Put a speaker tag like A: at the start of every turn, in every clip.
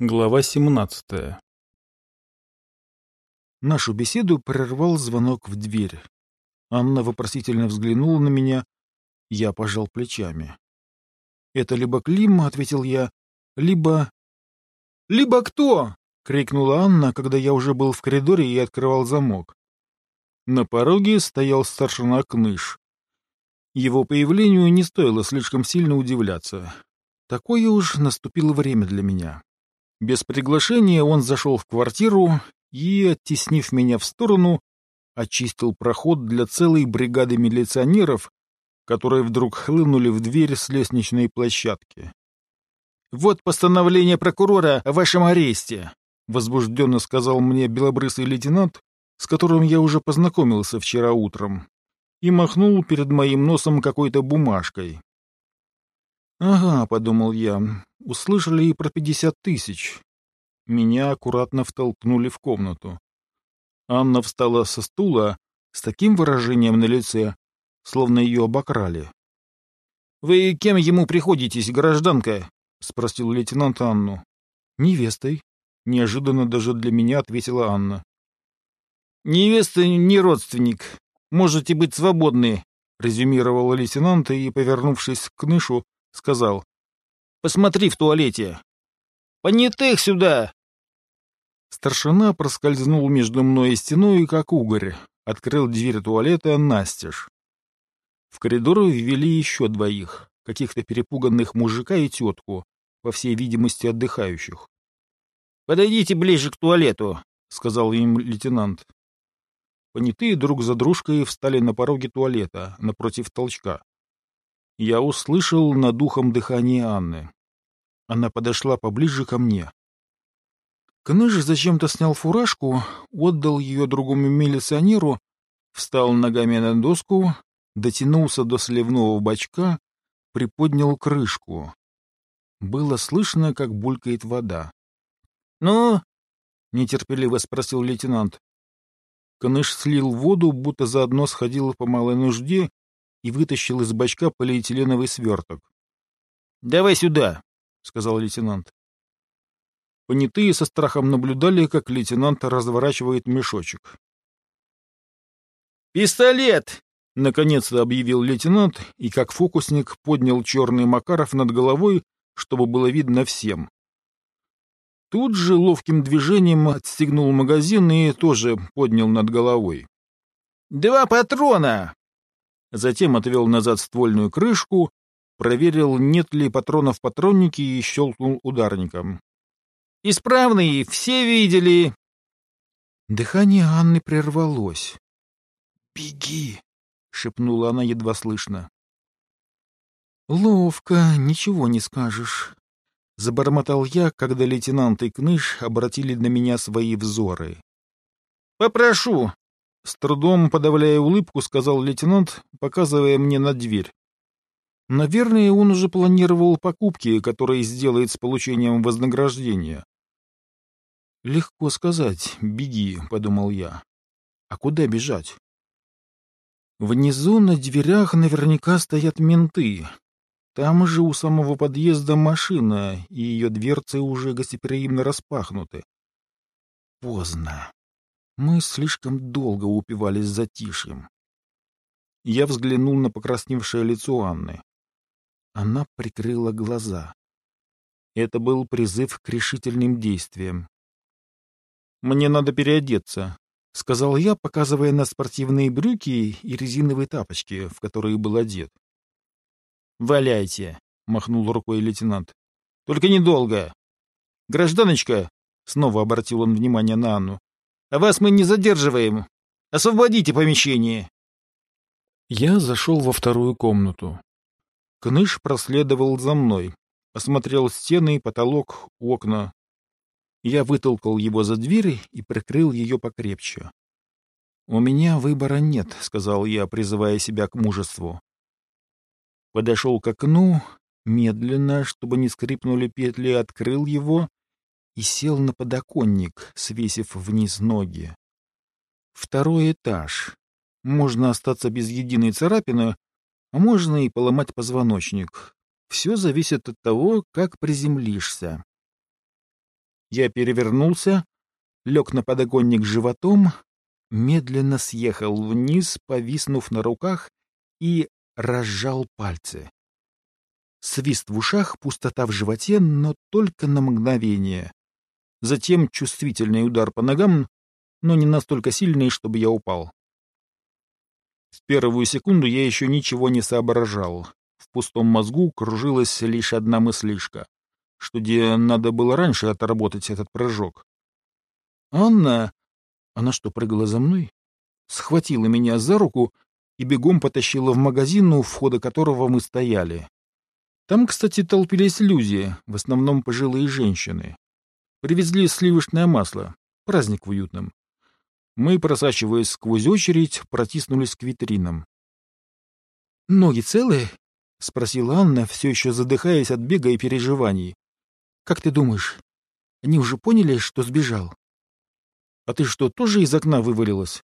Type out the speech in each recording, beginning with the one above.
A: Глава 17
B: Нашу беседу прервал звонок в дверь. Анна вопросительно взглянула на меня. Я пожал плечами. «Это либо Клим», — ответил я, — «либо...» «Либо кто?» — крикнула Анна, когда я уже был в коридоре и открывал замок. На пороге стоял старшина Кныш. Его появлению не стоило слишком сильно удивляться. Такое уж наступило время для меня. Без приглашения он зашел в квартиру и, оттеснив меня в сторону, очистил проход для целой бригады милиционеров, которые вдруг хлынули в дверь с лестничной площадки. «Вот постановление прокурора о вашем аресте», — возбужденно сказал мне белобрысый лейтенант, с которым я уже познакомился вчера утром, и махнул перед моим носом какой-то бумажкой. «Ага», — подумал я, — «услышали и про пятьдесят тысяч». Меня аккуратно втолкнули в комнату. Анна встала со стула с таким выражением на лице, словно ее обокрали. «Вы кем ему приходитесь, гражданка?» — спросил лейтенант Анну. «Невестой», — неожиданно даже для меня ответила Анна. «Невеста не родственник. Можете быть свободны», — резюмировал лейтенант и, повернувшись к Кнышу, сказал. «Посмотри в туалете». «Понятых сюда!» Старшина проскользнул между мной и стеной, как угорь, открыл дверь туалета настежь. В коридор ввели еще двоих, каких-то перепуганных мужика и тетку, по всей видимости, отдыхающих. «Подойдите ближе к туалету», — сказал им лейтенант. Понятые друг за дружкой встали на пороге туалета, напротив толчка. Я услышал над ухом дыхание Анны. Она подошла поближе ко мне. Кныж зачем-то снял фуражку, отдал ее другому милиционеру, встал ногами на доску, дотянулся до сливного бачка, приподнял крышку. Было слышно, как булькает вода. — Ну? — нетерпеливо спросил лейтенант. Кныш слил воду, будто заодно сходил по малой нужде и вытащил из бачка полиэтиленовый сверток. — Давай сюда, — сказал лейтенант. Понятые со страхом наблюдали, как лейтенант разворачивает мешочек. «Пистолет!» — наконец-то объявил лейтенант, и как фокусник поднял черный Макаров над головой, чтобы было видно всем. Тут же ловким движением отстегнул магазин и тоже поднял над головой. «Два патрона!» Затем отвел назад ствольную крышку, проверил, нет ли патронов в патроннике и щелкнул ударником. «Исправный, все видели!» Дыхание Анны прервалось. «Беги!» — шепнула она едва слышно. «Ловко, ничего не скажешь», — забормотал я, когда лейтенант и Кныш обратили на меня свои взоры. «Попрошу!» С трудом подавляя улыбку, сказал лейтенант, показывая мне на дверь. Наверное, он уже планировал покупки, которые сделает с получением вознаграждения. «Легко сказать, беги», — подумал я. «А куда бежать?» Внизу на дверях наверняка стоят менты. Там же у самого подъезда машина, и ее дверцы уже гостеприимно распахнуты. Поздно. Мы слишком долго упивались затишьем. Я взглянул на покрасневшее лицо Анны. Она прикрыла глаза. Это был призыв к решительным действиям. «Мне надо переодеться», — сказал я, показывая на спортивные брюки и резиновые тапочки, в которые был одет. «Валяйте», — махнул рукой лейтенант. «Только недолго. Гражданочка», — снова обратил он внимание на Анну, вас мы не задерживаем. Освободите помещение. Я зашел во вторую комнату. Кныш проследовал за мной, осмотрел стены, потолок, окна. Я вытолкал его за дверь и прикрыл ее покрепче. «У меня выбора нет», — сказал я, призывая себя к мужеству. Подошел к окну, медленно, чтобы не скрипнули петли, открыл его и сел на подоконник, свесив вниз ноги. Второй этаж. Можно остаться без единой царапины, а можно и поломать позвоночник. Все зависит от того, как приземлишься. Я перевернулся, лег на подоконник животом, медленно съехал вниз, повиснув на руках, и разжал пальцы. Свист в ушах, пустота в животе, но только на мгновение. Затем чувствительный удар по ногам, но не настолько сильный, чтобы я упал. В первую секунду я еще ничего не соображал. В пустом мозгу кружилась лишь одна мыслишка, что где надо было раньше отработать этот прыжок. Анна... Она что, прыгала за мной? Схватила меня за руку и бегом потащила в магазин, у входа которого мы стояли. Там, кстати, толпились люди, в основном пожилые женщины. Привезли сливочное масло, праздник в уютном. Мы, просачиваясь сквозь очередь, протиснулись к витринам. «Ноги целые?» — спросила Анна, все еще задыхаясь от бега и переживаний. «Как ты думаешь, они уже поняли, что сбежал?» «А ты что, тоже из окна вывалилась?»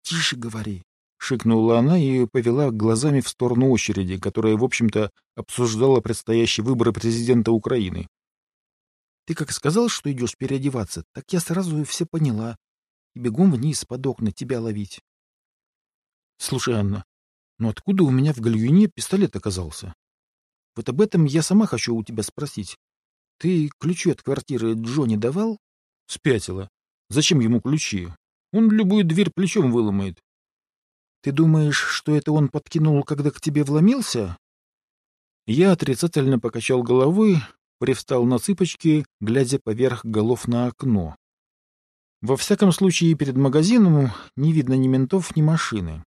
B: «Тише говори», — шикнула она и повела глазами в сторону очереди, которая, в общем-то, обсуждала предстоящий выбор президента Украины. «Ты как сказал, что идешь переодеваться, так я сразу и все поняла. И бегом вниз под окна тебя ловить». «Слушай, Анна, ну откуда у меня в гальюне пистолет оказался? Вот об этом я сама хочу у тебя спросить. Ты ключи от квартиры Джонни давал?» «Спятила. Зачем ему ключи? Он любую дверь плечом выломает. Ты думаешь, что это он подкинул, когда к тебе вломился? Я отрицательно покачал головой, привстал на цыпочки, глядя поверх голов на окно. Во всяком случае, перед магазином не видно ни ментов, ни машины.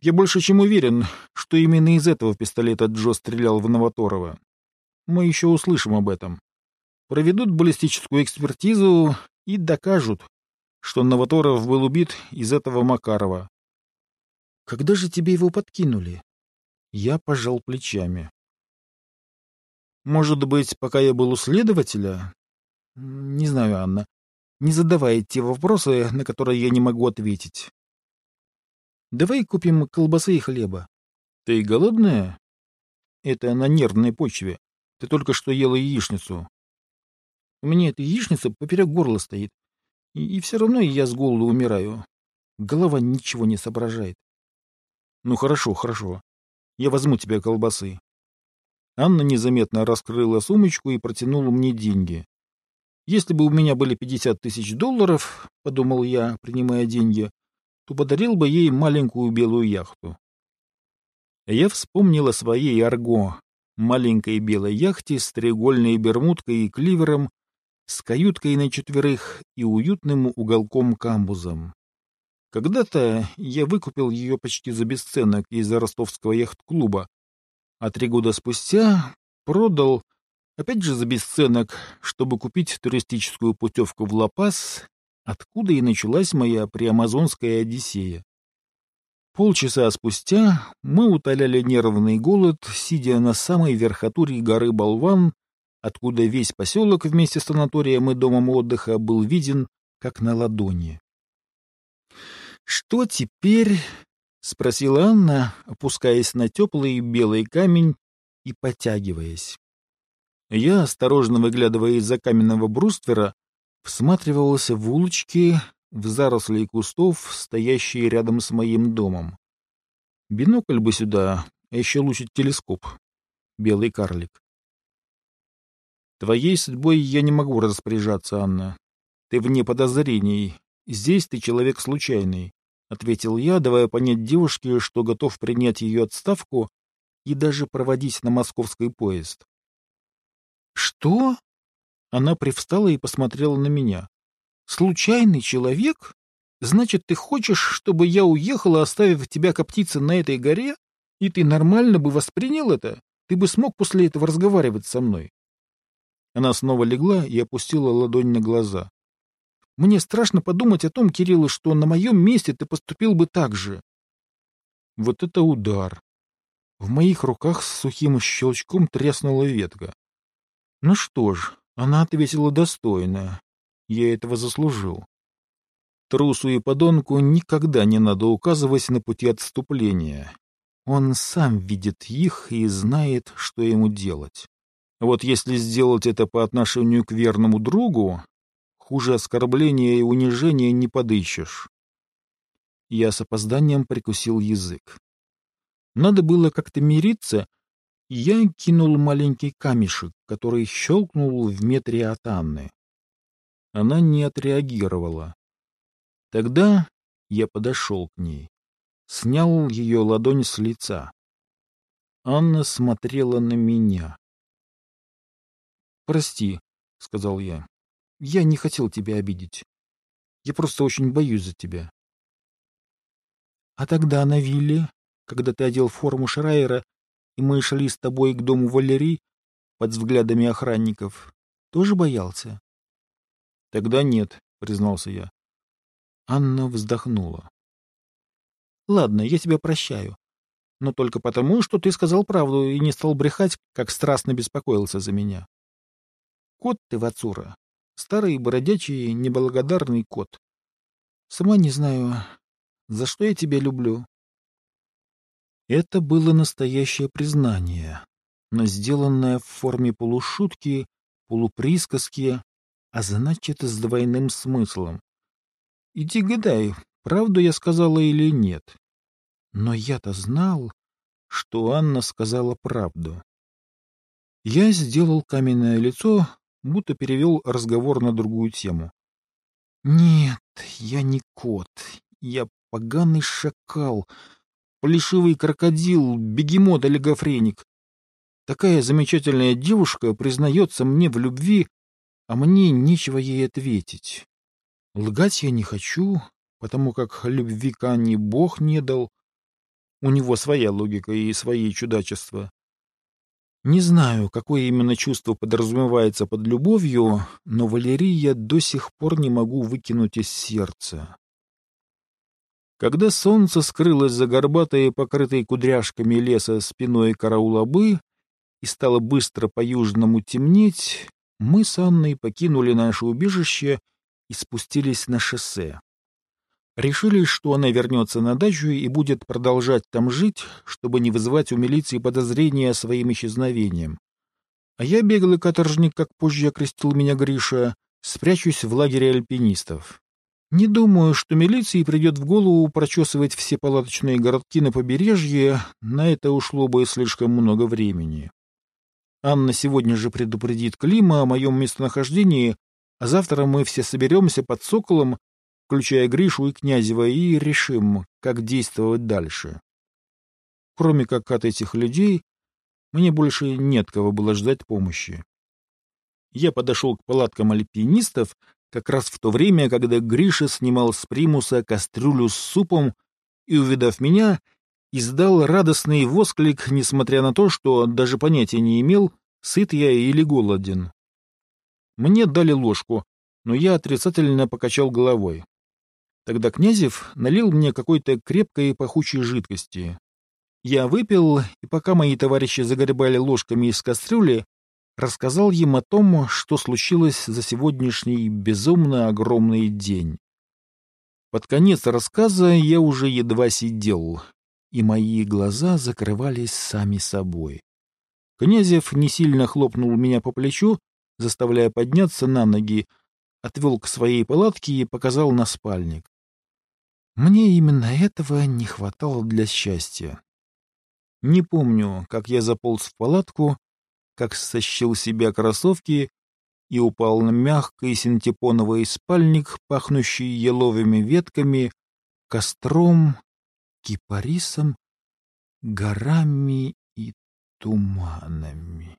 B: Я больше чем уверен, что именно из этого пистолета Джо стрелял в Новоторова. Мы еще услышим об этом. Проведут баллистическую экспертизу и докажут, что Новоторов был убит из этого Макарова. Когда же тебе его подкинули? Я пожал плечами. Может быть, пока я был у следователя? Не знаю, Анна. Не задавай те вопросы, на которые я не могу ответить. Давай купим колбасы и хлеба. Ты голодная? Это на нервной почве. Ты только что ела яичницу. У меня эта яичница поперек горла стоит. И, и все равно я с голоду умираю. Голова ничего не соображает. Ну хорошо, хорошо. Я возьму тебе колбасы. Анна незаметно раскрыла сумочку и протянула мне деньги. Если бы у меня были 50 тысяч долларов, — подумал я, принимая деньги, — то подарил бы ей маленькую белую яхту. Я вспомнил о своей Арго, маленькой белой яхте с треугольной бермудкой и кливером, с каюткой на четверых и уютным уголком-камбузом. Когда-то я выкупил ее почти за бесценок из ростовского яхт-клуба, а три года спустя продал, опять же за бесценок, чтобы купить туристическую путевку в Ла-Пас, откуда и началась моя приамазонская Одиссея. Полчаса спустя мы утоляли нервный голод, сидя на самой верхотуре горы Болван, откуда весь поселок вместе с санаторием и домом отдыха был виден, как на ладони. «Что теперь?» — спросила Анна, опускаясь на теплый белый камень и потягиваясь. Я, осторожно выглядывая из-за каменного бруствера, всматривался в улочки, в заросли кустов, стоящие рядом с моим домом. Бинокль бы сюда, а еще лучше телескоп. Белый карлик. Твоей судьбой я не могу распоряжаться, Анна. Ты вне подозрений, Здесь ты человек случайный, — ответил я, давая понять девушке, что готов принять ее отставку и даже проводить на московский поезд. — Что? Она привстала и посмотрела на меня. — Случайный человек? Значит, ты хочешь, чтобы я уехала, оставив тебя коптиться на этой горе? И ты нормально бы воспринял это? Ты бы смог после этого разговаривать со мной? Она снова легла и опустила ладонь на глаза. Мне страшно подумать о том, Кирилл, что на моем месте ты поступил бы так же. Вот это удар. В моих руках с сухим щелчком треснула ветка. Ну что ж, она ответила достойно. Я этого заслужил. Трусу и подонку никогда не надо указывать на пути отступления. Он сам видит их и знает, что ему делать. Вот если сделать это по отношению к верному другу, хуже оскорбления и унижения не подыщешь. Я с опозданием прикусил язык. Надо было как-то мириться, и я кинул маленький камешек, который щелкнул в метре от Анны. Она не отреагировала. Тогда я подошел к ней, снял ее ладонь с лица. Анна смотрела на меня. «Прости», — сказал я. «Я не хотел тебя обидеть. Я просто очень боюсь за тебя». «А тогда на вилле, когда ты одел форму Шрайера, и мы шли с тобой к дому Валерий под взглядами охранников, тоже боялся?» «Тогда нет», — признался я. Анна вздохнула. «Ладно, я тебя прощаю. Но только потому, что ты сказал правду и не стал брехать, как страстно беспокоился за меня. Кот ты, Вацура. Старый, бродячий, неблагодарный кот. Сама не знаю, за что я тебя люблю. Это было настоящее признание, но сделанное в форме полушутки, полуприсказки, а значит, с двойным смыслом. Иди гадай, правду я сказала или нет. Но я-то знал, что Анна сказала правду. Я сделал каменное лицо, будто перевел разговор на другую тему. «Нет, я не кот. Я поганый шакал, плешивый крокодил, бегемот-олигофреник. Такая замечательная девушка признается мне в любви, а мне нечего ей ответить. Лгать я не хочу, потому как любви к Анне Бог не дал. У него своя логика и свои чудачества. Не знаю, какое именно чувство подразумевается под любовью, но Валерий я до сих пор не могу выкинуть из сердца. Когда солнце скрылось за горбатой, покрытой кудряшками леса спиной караулабы и стало быстро по-южному темнеть, мы с Анной покинули наше убежище и спустились на шоссе. Решили, что она вернется на дачу и будет продолжать там жить, чтобы не вызывать у милиции подозрения своим исчезновением. А я, беглый каторжник, как позже окрестил меня Гриша, спрячусь в лагере альпинистов. Не думаю, что милиции придет в голову прочесывать все палаточные городки на побережье, на это ушло бы слишком много времени. Анна сегодня же предупредит Клима о моем местонахождении, а завтра мы все соберемся под Соколом включая Гришу и Князева, и решим, как действовать дальше. Кроме как от этих людей, мне больше нет кого было ждать помощи. Я подошел к палаткам альпинистов как раз в то время, когда Гриша снимал с примуса кастрюлю с супом и, увидав меня, издал радостный восклик, несмотря на то, что даже понятия не имел, сыт я или голоден. Мне дали ложку, но я отрицательно покачал головой. Тогда Князев налил мне какой-то крепкой и пахучей жидкости. Я выпил, и пока мои товарищи загребали ложками из кастрюли, рассказал им о том, что случилось за сегодняшний безумно огромный день. Под конец рассказа я уже едва сидел, и мои глаза закрывались сами собой. Князев не сильно хлопнул меня по плечу, заставляя подняться на ноги, отвел к своей палатке и показал на спальник. Мне именно этого не хватало для счастья. Не помню, как я заполз в палатку, как стащил себя кроссовки и упал на мягкий синтепоновый спальник, пахнущий еловыми ветками, костром, кипарисом, горами и туманами.